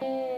Hey.